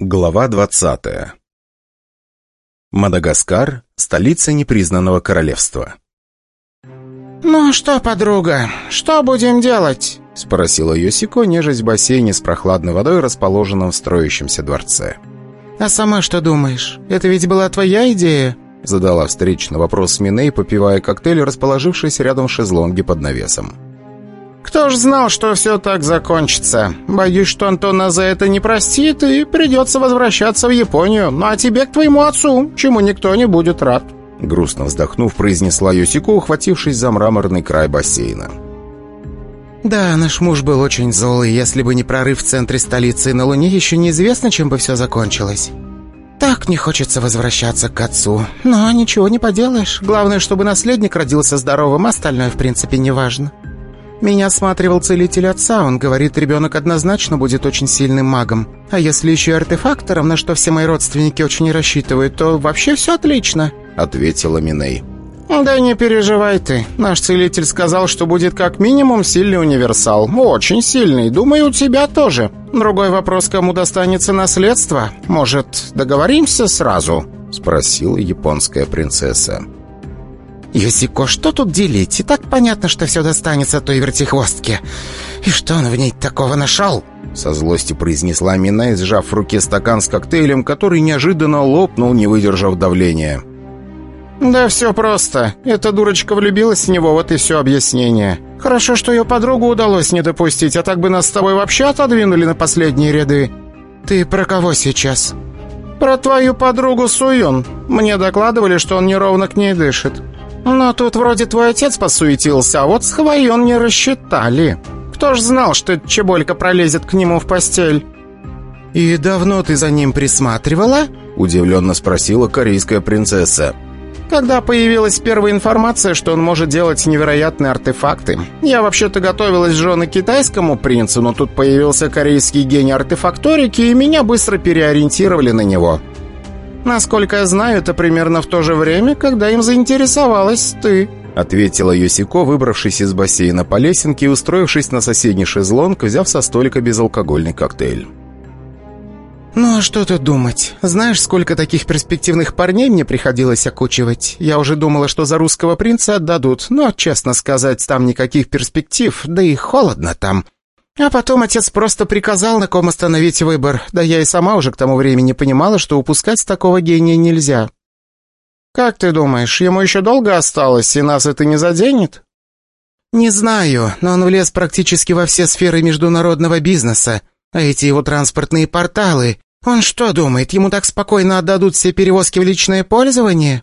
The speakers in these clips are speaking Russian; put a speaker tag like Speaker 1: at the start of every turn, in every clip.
Speaker 1: Глава 20 Мадагаскар – столица непризнанного королевства.
Speaker 2: «Ну что, подруга, что будем делать?»
Speaker 1: – спросила Йосико, нежесть в бассейне с прохладной водой, расположенном в строящемся дворце.
Speaker 2: «А сама что думаешь? Это ведь была твоя идея?»
Speaker 1: – задала встречный вопрос Миней, попивая коктейль, расположившись рядом в шезлонге под навесом.
Speaker 2: Кто ж знал, что все так закончится? Боюсь, что Антона за это не простит, и придется возвращаться в Японию. Ну а тебе к твоему отцу, чему никто не будет рад».
Speaker 1: Грустно вздохнув, произнесла Юсико, ухватившись за мраморный край бассейна.
Speaker 2: «Да, наш муж был очень злой. Если бы не прорыв в центре столицы на Луне, еще неизвестно, чем бы все закончилось. Так не хочется возвращаться к отцу. Но ничего не поделаешь. Главное, чтобы наследник родился здоровым, остальное, в принципе, не важно». Меня осматривал целитель отца, он говорит, ребенок однозначно будет очень сильным магом. А если еще и артефактором, на что все мои родственники очень рассчитывают, то вообще все отлично», — ответила Миней. «Да не переживай ты. Наш целитель сказал, что будет как минимум сильный универсал. Очень сильный. Думаю, у тебя тоже. Другой вопрос, кому достанется наследство. Может, договоримся сразу?» — спросила японская принцесса. «Юсико, что тут делить? И так понятно, что все достанется той вертихвостке. И что он в ней такого нашел?» Со злостью произнесла Минай, сжав в руке стакан с коктейлем, который неожиданно лопнул, не выдержав давления. «Да все просто. Эта дурочка влюбилась в него, вот и все объяснение. Хорошо, что ее подругу удалось не допустить, а так бы нас с тобой вообще отодвинули на последние ряды. Ты про кого сейчас?» «Про твою подругу Суюн. Мне докладывали, что он неровно к ней дышит. Но тут вроде твой отец посуетился, а вот с Хвоен не рассчитали. Кто ж знал, что чеболька пролезет к нему в постель?» «И давно ты за ним присматривала?» — удивленно спросила корейская принцесса. «Когда появилась первая информация, что он может делать невероятные артефакты. Я вообще-то готовилась жены китайскому принцу, но тут появился корейский гений артефакторики, и меня быстро переориентировали на него. Насколько я знаю, это примерно в то же время, когда им заинтересовалась ты», — ответила Юсико, выбравшись из бассейна по лесенке и устроившись на соседний шезлонг, взяв со столика безалкогольный коктейль. «Ну а что тут думать? Знаешь, сколько таких перспективных парней мне приходилось окучивать? Я уже думала, что за русского принца отдадут, но, честно сказать, там никаких перспектив, да и холодно там. А потом отец просто приказал, на ком остановить выбор, да я и сама уже к тому времени понимала, что упускать такого гения нельзя. «Как ты думаешь, ему еще долго осталось, и нас это не заденет?» «Не знаю, но он влез практически во все сферы международного бизнеса. А эти его транспортные порталы... Он что думает, ему так спокойно отдадут все перевозки в личное пользование?»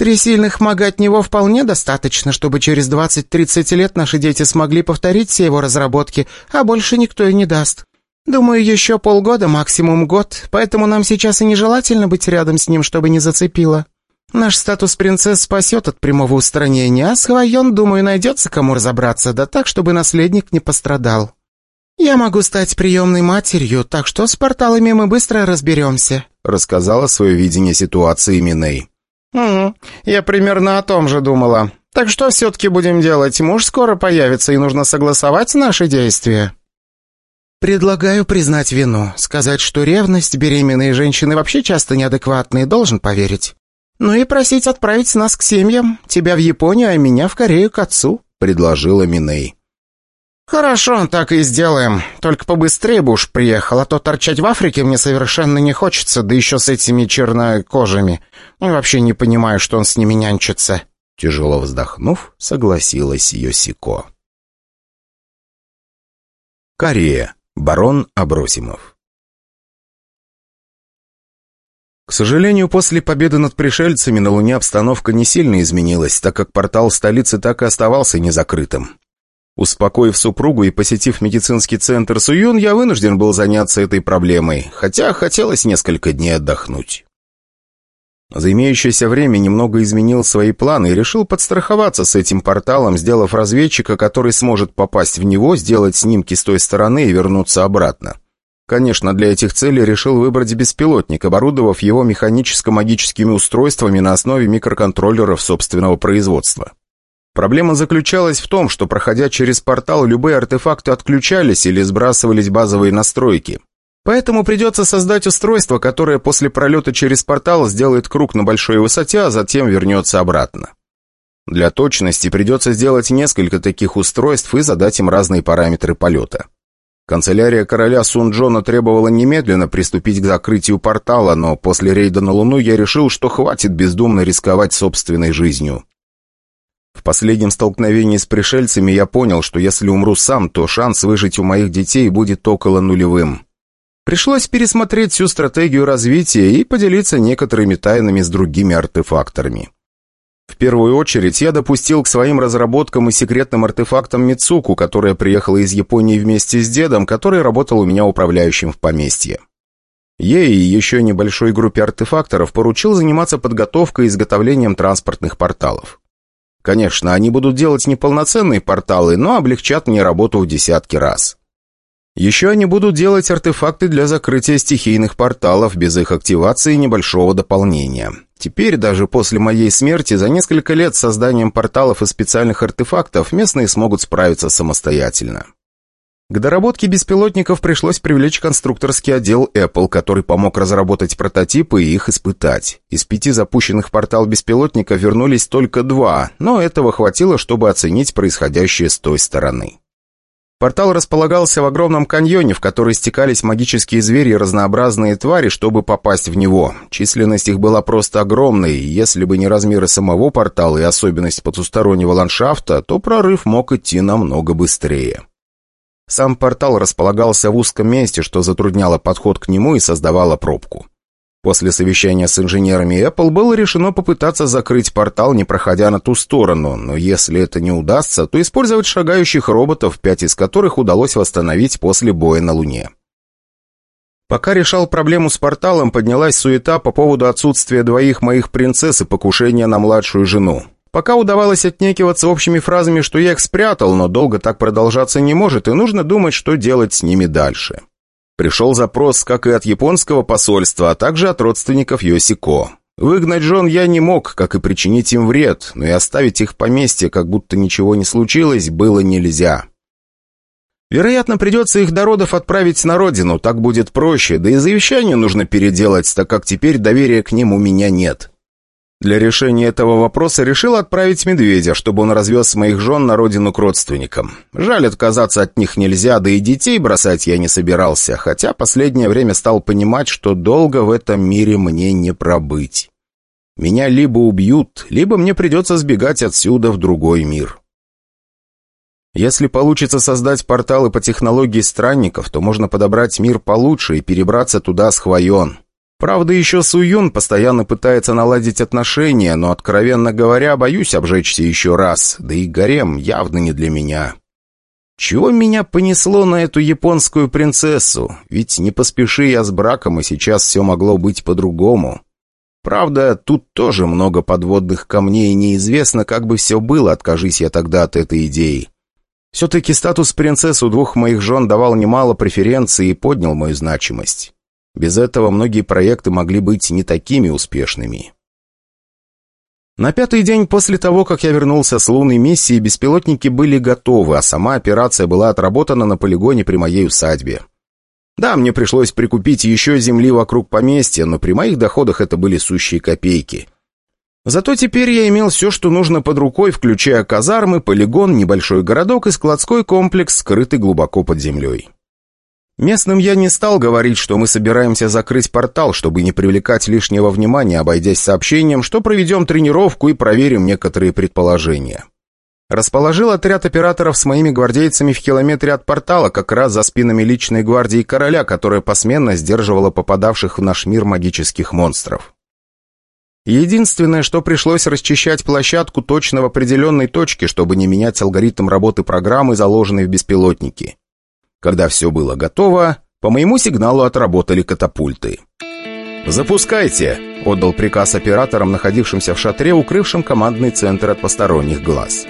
Speaker 2: Три сильных мага от него вполне достаточно, чтобы через 20-30 лет наши дети смогли повторить все его разработки, а больше никто и не даст. Думаю, еще полгода, максимум год, поэтому нам сейчас и нежелательно быть рядом с ним, чтобы не зацепило. Наш статус принцесс спасет от прямого устранения, а с Хвайон, думаю, найдется кому разобраться, да так, чтобы наследник не пострадал. Я могу стать приемной матерью, так что с порталами мы быстро разберемся», рассказала свое видение ситуации Миней. «Угу, я примерно о том же думала. Так что все-таки будем делать? Муж скоро появится, и нужно согласовать наши действия». «Предлагаю признать вину, сказать, что ревность беременные женщины вообще часто неадекватные, должен поверить. Ну и просить отправить нас к семьям, тебя в Японию, а меня в Корею к отцу», — предложила Миней. «Хорошо, так и сделаем. Только побыстрее бы уж приехал, а то торчать в Африке мне совершенно не хочется, да еще с этими чернокожими. И вообще не понимаю, что он с ними нянчится». Тяжело вздохнув, согласилась Йосико.
Speaker 1: Корея. Барон Абросимов. К сожалению, после победы над пришельцами на Луне обстановка не сильно изменилась, так как портал столицы так и оставался незакрытым. Успокоив супругу и посетив медицинский центр Суюн, я вынужден был заняться этой проблемой, хотя хотелось несколько дней отдохнуть. За имеющееся время немного изменил свои планы и решил подстраховаться с этим порталом, сделав разведчика, который сможет попасть в него, сделать снимки с той стороны и вернуться обратно. Конечно, для этих целей решил выбрать беспилотник, оборудовав его механическо-магическими устройствами на основе микроконтроллеров собственного производства. Проблема заключалась в том, что, проходя через портал, любые артефакты отключались или сбрасывались базовые настройки. Поэтому придется создать устройство, которое после пролета через портал сделает круг на большой высоте, а затем вернется обратно. Для точности придется сделать несколько таких устройств и задать им разные параметры полета. Канцелярия короля Сун-Джона требовала немедленно приступить к закрытию портала, но после рейда на Луну я решил, что хватит бездумно рисковать собственной жизнью. В последнем столкновении с пришельцами я понял, что если умру сам, то шанс выжить у моих детей будет около нулевым. Пришлось пересмотреть всю стратегию развития и поделиться некоторыми тайнами с другими артефакторами. В первую очередь я допустил к своим разработкам и секретным артефактам Мицуку, которая приехала из Японии вместе с дедом, который работал у меня управляющим в поместье. Ей и еще небольшой группе артефакторов поручил заниматься подготовкой и изготовлением транспортных порталов. Конечно, они будут делать неполноценные порталы, но облегчат мне работу в десятки раз. Еще они будут делать артефакты для закрытия стихийных порталов без их активации и небольшого дополнения. Теперь, даже после моей смерти, за несколько лет с созданием порталов и специальных артефактов местные смогут справиться самостоятельно. К доработке беспилотников пришлось привлечь конструкторский отдел Apple, который помог разработать прототипы и их испытать. Из пяти запущенных портал беспилотника вернулись только два, но этого хватило, чтобы оценить происходящее с той стороны. Портал располагался в огромном каньоне, в который стекались магические звери и разнообразные твари, чтобы попасть в него. Численность их была просто огромной, и если бы не размеры самого портала и особенность потустороннего ландшафта, то прорыв мог идти намного быстрее. Сам портал располагался в узком месте, что затрудняло подход к нему и создавало пробку. После совещания с инженерами Apple было решено попытаться закрыть портал, не проходя на ту сторону, но если это не удастся, то использовать шагающих роботов, пять из которых удалось восстановить после боя на Луне. Пока решал проблему с порталом, поднялась суета по поводу отсутствия двоих моих принцесс и покушения на младшую жену. Пока удавалось отнекиваться общими фразами, что я их спрятал, но долго так продолжаться не может, и нужно думать, что делать с ними дальше. Пришел запрос как и от японского посольства, а также от родственников Йосико. Выгнать жен я не мог, как и причинить им вред, но и оставить их поместье, как будто ничего не случилось, было нельзя. Вероятно, придется их до родов отправить на родину, так будет проще, да и завещание нужно переделать, так как теперь доверия к ним у меня нет. Для решения этого вопроса решил отправить медведя, чтобы он развез моих жен на родину к родственникам. Жаль, отказаться от них нельзя, да и детей бросать я не собирался, хотя последнее время стал понимать, что долго в этом мире мне не пробыть. Меня либо убьют, либо мне придется сбегать отсюда в другой мир. Если получится создать порталы по технологии странников, то можно подобрать мир получше и перебраться туда с Хвоен. Правда, еще Суюн постоянно пытается наладить отношения, но, откровенно говоря, боюсь обжечься еще раз, да и гарем явно не для меня. Чего меня понесло на эту японскую принцессу? Ведь не поспеши я с браком, и сейчас все могло быть по-другому. Правда, тут тоже много подводных камней, и неизвестно, как бы все было, откажись я тогда от этой идеи. Все-таки статус принцессы у двух моих жен давал немало преференций и поднял мою значимость. Без этого многие проекты могли быть не такими успешными. На пятый день после того, как я вернулся с лунной миссии, беспилотники были готовы, а сама операция была отработана на полигоне при моей усадьбе. Да, мне пришлось прикупить еще земли вокруг поместья, но при моих доходах это были сущие копейки. Зато теперь я имел все, что нужно под рукой, включая казармы, полигон, небольшой городок и складской комплекс, скрытый глубоко под землей. Местным я не стал говорить, что мы собираемся закрыть портал, чтобы не привлекать лишнего внимания, обойдясь сообщением, что проведем тренировку и проверим некоторые предположения. Расположил отряд операторов с моими гвардейцами в километре от портала, как раз за спинами личной гвардии короля, которая посменно сдерживала попадавших в наш мир магических монстров. Единственное, что пришлось расчищать площадку точно в определенной точке, чтобы не менять алгоритм работы программы, заложенной в беспилотники. Когда все было готово, по моему сигналу отработали катапульты. «Запускайте!» — отдал приказ операторам, находившимся в шатре, укрывшим командный центр от посторонних глаз.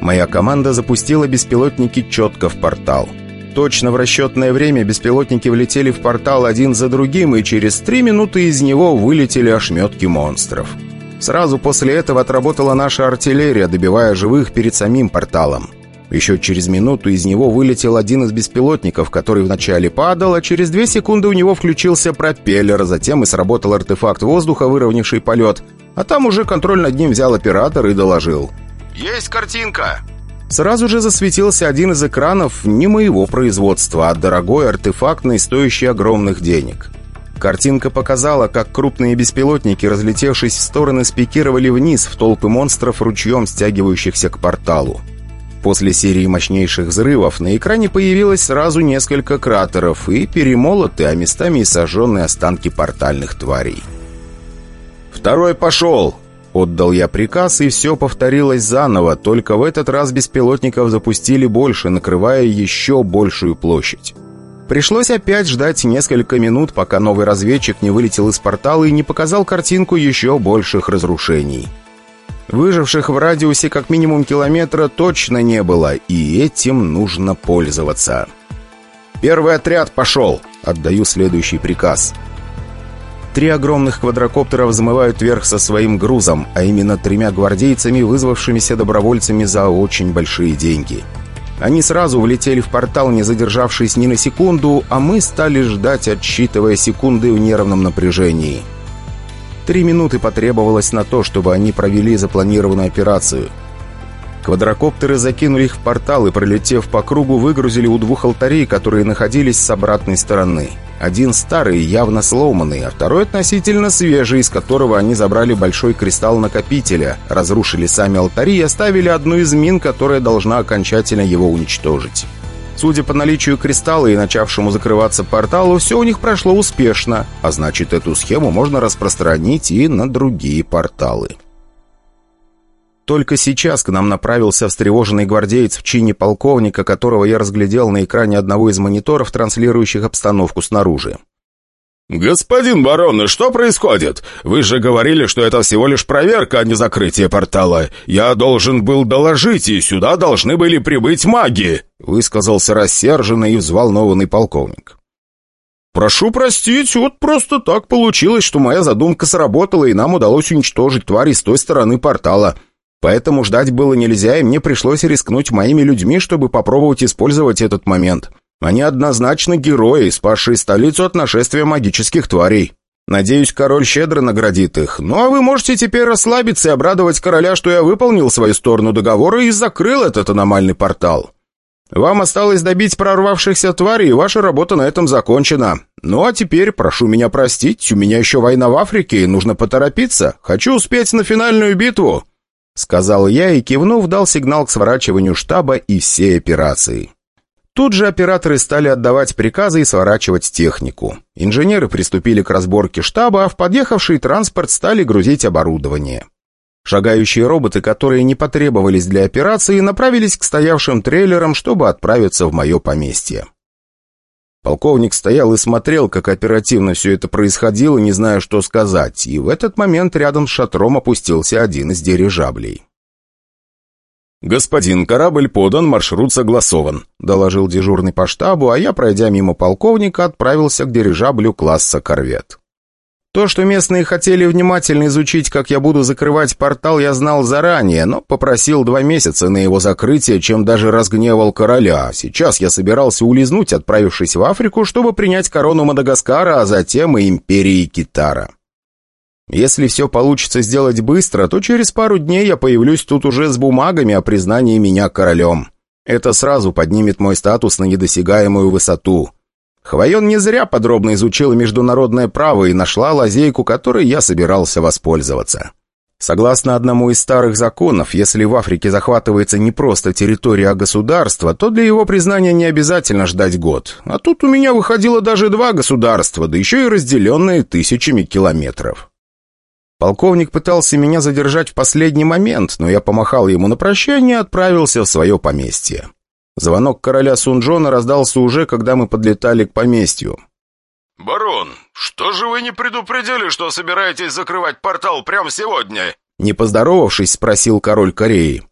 Speaker 1: Моя команда запустила беспилотники четко в портал. Точно в расчетное время беспилотники влетели в портал один за другим, и через три минуты из него вылетели ошметки монстров. Сразу после этого отработала наша артиллерия, добивая живых перед самим порталом. Еще через минуту из него вылетел один из беспилотников, который вначале падал, а через две секунды у него включился пропеллер, затем и сработал артефакт воздуха, выровнявший полет. А там уже контроль над ним взял оператор и доложил. «Есть картинка!» Сразу же засветился один из экранов не моего производства, а дорогой артефактный, стоящий огромных денег. Картинка показала, как крупные беспилотники, разлетевшись в стороны, спикировали вниз в толпы монстров, ручьем стягивающихся к порталу. После серии мощнейших взрывов на экране появилось сразу несколько кратеров и перемолотые, а местами и сожженные останки портальных тварей. «Второй пошел!» Отдал я приказ, и все повторилось заново, только в этот раз беспилотников запустили больше, накрывая еще большую площадь. Пришлось опять ждать несколько минут, пока новый разведчик не вылетел из портала и не показал картинку еще больших разрушений. Выживших в радиусе как минимум километра точно не было, и этим нужно пользоваться. «Первый отряд пошел!» Отдаю следующий приказ – Три огромных квадрокоптера взмывают вверх со своим грузом, а именно тремя гвардейцами, вызвавшимися добровольцами за очень большие деньги. Они сразу влетели в портал, не задержавшись ни на секунду, а мы стали ждать, отсчитывая секунды в нервном напряжении. Три минуты потребовалось на то, чтобы они провели запланированную операцию – Квадрокоптеры закинули их в портал и, пролетев по кругу, выгрузили у двух алтарей, которые находились с обратной стороны. Один старый, явно сломанный, а второй относительно свежий, из которого они забрали большой кристалл накопителя, разрушили сами алтари и оставили одну из мин, которая должна окончательно его уничтожить. Судя по наличию кристалла и начавшему закрываться порталу, все у них прошло успешно, а значит, эту схему можно распространить и на другие порталы. Только сейчас к нам направился встревоженный гвардеец в чине полковника, которого я разглядел на экране одного из мониторов, транслирующих обстановку снаружи.
Speaker 3: «Господин барон, что происходит? Вы же говорили, что это всего лишь проверка, а не закрытие портала. Я должен был доложить, и сюда должны были прибыть маги», высказался рассерженный и взволнованный полковник.
Speaker 1: «Прошу простить, вот просто так получилось, что моя задумка сработала, и нам удалось уничтожить твари с той стороны портала», Поэтому ждать было нельзя, и мне пришлось рискнуть моими людьми, чтобы попробовать использовать этот момент. Они однозначно герои, спасшие столицу от нашествия магических тварей. Надеюсь, король щедро наградит их. Ну а вы можете теперь расслабиться и обрадовать короля, что я выполнил свою сторону договора и закрыл этот аномальный портал. Вам осталось добить прорвавшихся тварей, и ваша работа на этом закончена. Ну а теперь, прошу меня простить, у меня еще война в Африке, и нужно поторопиться. Хочу успеть на финальную битву. Сказал я и, кивнув, дал сигнал к сворачиванию штаба и всей операции. Тут же операторы стали отдавать приказы и сворачивать технику. Инженеры приступили к разборке штаба, а в подъехавший транспорт стали грузить оборудование. Шагающие роботы, которые не потребовались для операции, направились к стоявшим трейлерам, чтобы отправиться в мое поместье. Полковник стоял и смотрел, как оперативно все это происходило, не зная, что сказать, и в этот момент рядом с шатром опустился один из дирижаблей.
Speaker 3: «Господин, корабль подан, маршрут согласован», — доложил дежурный по штабу, а я, пройдя мимо полковника, отправился к дирижаблю класса «Корвет». То, что местные хотели внимательно изучить, как я буду закрывать портал, я знал заранее, но попросил два месяца на его закрытие, чем даже разгневал короля. Сейчас я собирался улизнуть, отправившись в Африку, чтобы принять корону Мадагаскара, а затем и империи Китара. Если все получится сделать быстро, то через пару дней я появлюсь тут уже с бумагами о признании меня королем. Это сразу поднимет мой статус на недосягаемую высоту. Хвоен не зря подробно изучила международное право и нашла лазейку, которой я собирался воспользоваться. Согласно одному из старых законов, если в Африке захватывается не просто территория, а государство, то для его признания не обязательно ждать год. А тут у меня выходило даже два государства, да еще и разделенные тысячами километров. Полковник пытался меня задержать в последний момент, но я помахал ему на прощание и отправился в свое поместье. Звонок короля Сунджона раздался уже, когда мы подлетали к поместью. «Барон, что же вы не предупредили, что собираетесь закрывать портал прямо сегодня?»
Speaker 1: Не поздоровавшись, спросил король Кореи.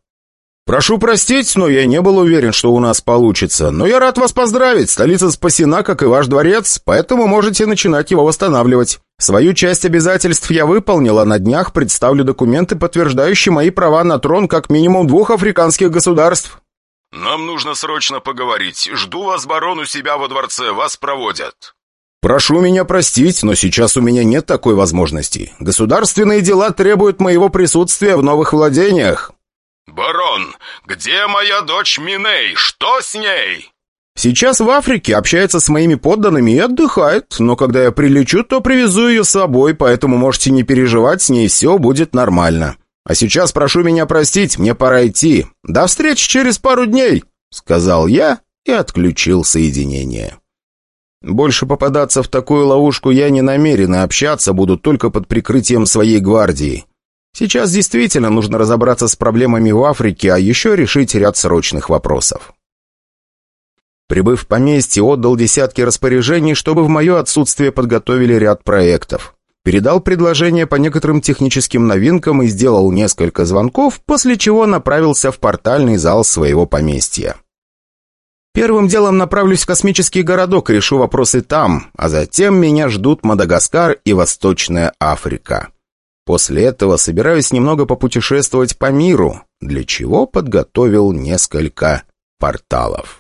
Speaker 1: «Прошу простить, но я не был уверен, что у нас получится. Но я рад вас поздравить. Столица спасена, как и ваш дворец, поэтому можете начинать его восстанавливать. Свою часть обязательств я выполнил, а на днях представлю документы, подтверждающие мои права на трон как минимум двух африканских государств.
Speaker 3: «Нам нужно срочно поговорить. Жду вас, барон, у себя во дворце. Вас проводят». «Прошу меня простить, но сейчас у меня нет такой возможности. Государственные дела требуют моего присутствия в новых владениях». «Барон, где моя дочь Миней? Что с ней?» «Сейчас в Африке, общается с моими подданными и отдыхает, но когда я прилечу, то привезу ее с собой, поэтому можете не переживать, с ней все будет нормально. А сейчас прошу меня простить, мне пора идти. До встречи через пару дней», — сказал я и отключил соединение. Больше попадаться в такую ловушку я не намерен, и общаться буду только под прикрытием своей гвардии. Сейчас действительно нужно разобраться с проблемами в Африке, а еще решить ряд срочных вопросов. Прибыв в поместье, отдал десятки распоряжений, чтобы в мое отсутствие подготовили ряд проектов. Передал предложения по некоторым техническим новинкам и сделал несколько звонков, после чего направился в портальный зал своего поместья. Первым делом направлюсь в космический городок и решу вопросы там, а затем меня ждут Мадагаскар и Восточная Африка. После этого собираюсь немного попутешествовать по миру, для чего подготовил несколько порталов.